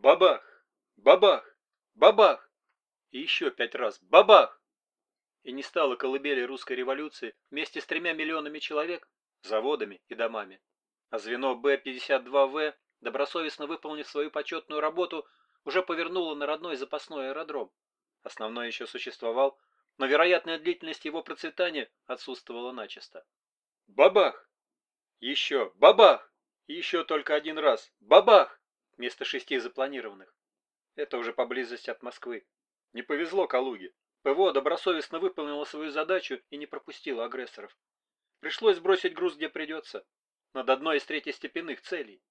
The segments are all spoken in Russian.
Бабах! Бабах! Бабах! И еще пять раз бабах! И не стало колыбели русской революции вместе с тремя миллионами человек, заводами и домами. А звено Б-52В, добросовестно выполнив свою почетную работу, уже повернуло на родной запасной аэродром. Основной еще существовал, но вероятная длительность его процветания отсутствовала начисто. Бабах! Еще бабах! Еще только один раз бабах! Вместо шести запланированных. Это уже поблизости от Москвы. Не повезло Калуге. ПВО добросовестно выполнило свою задачу и не пропустило агрессоров. Пришлось бросить груз где придется, над одной из третьестепенных целей.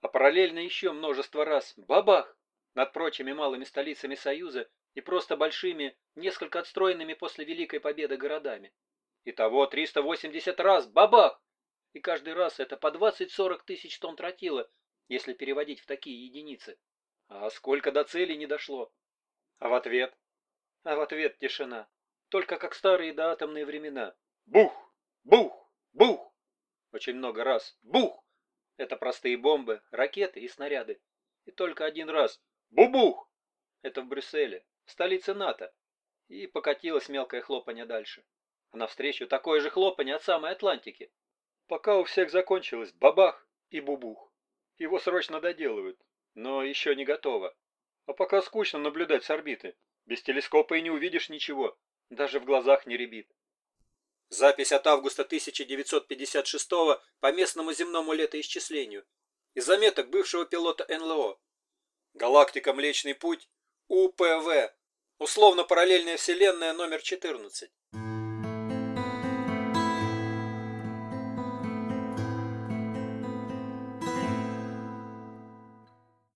А параллельно еще множество раз бабах над прочими малыми столицами Союза и просто большими, несколько отстроенными после Великой Победы городами. Итого 380 раз бабах! И каждый раз это по 20-40 тысяч тонн тротила, если переводить в такие единицы. А сколько до цели не дошло? А в ответ? А в ответ тишина. Только как старые доатомные времена. Бух! Бух! Бух! Очень много раз. Бух! Это простые бомбы, ракеты и снаряды. И только один раз. Бубух! Это в Брюсселе, в столице НАТО. И покатилось мелкое хлопанье дальше. А навстречу такое же хлопанье от самой Атлантики. Пока у всех закончилось бабах и бубух. Его срочно доделывают, но еще не готово. А пока скучно наблюдать с орбиты. Без телескопа и не увидишь ничего, даже в глазах не рябит. Запись от августа 1956 по местному земному летоисчислению. Из заметок бывшего пилота НЛО. Галактика Млечный Путь, УПВ. Условно параллельная вселенная номер 14.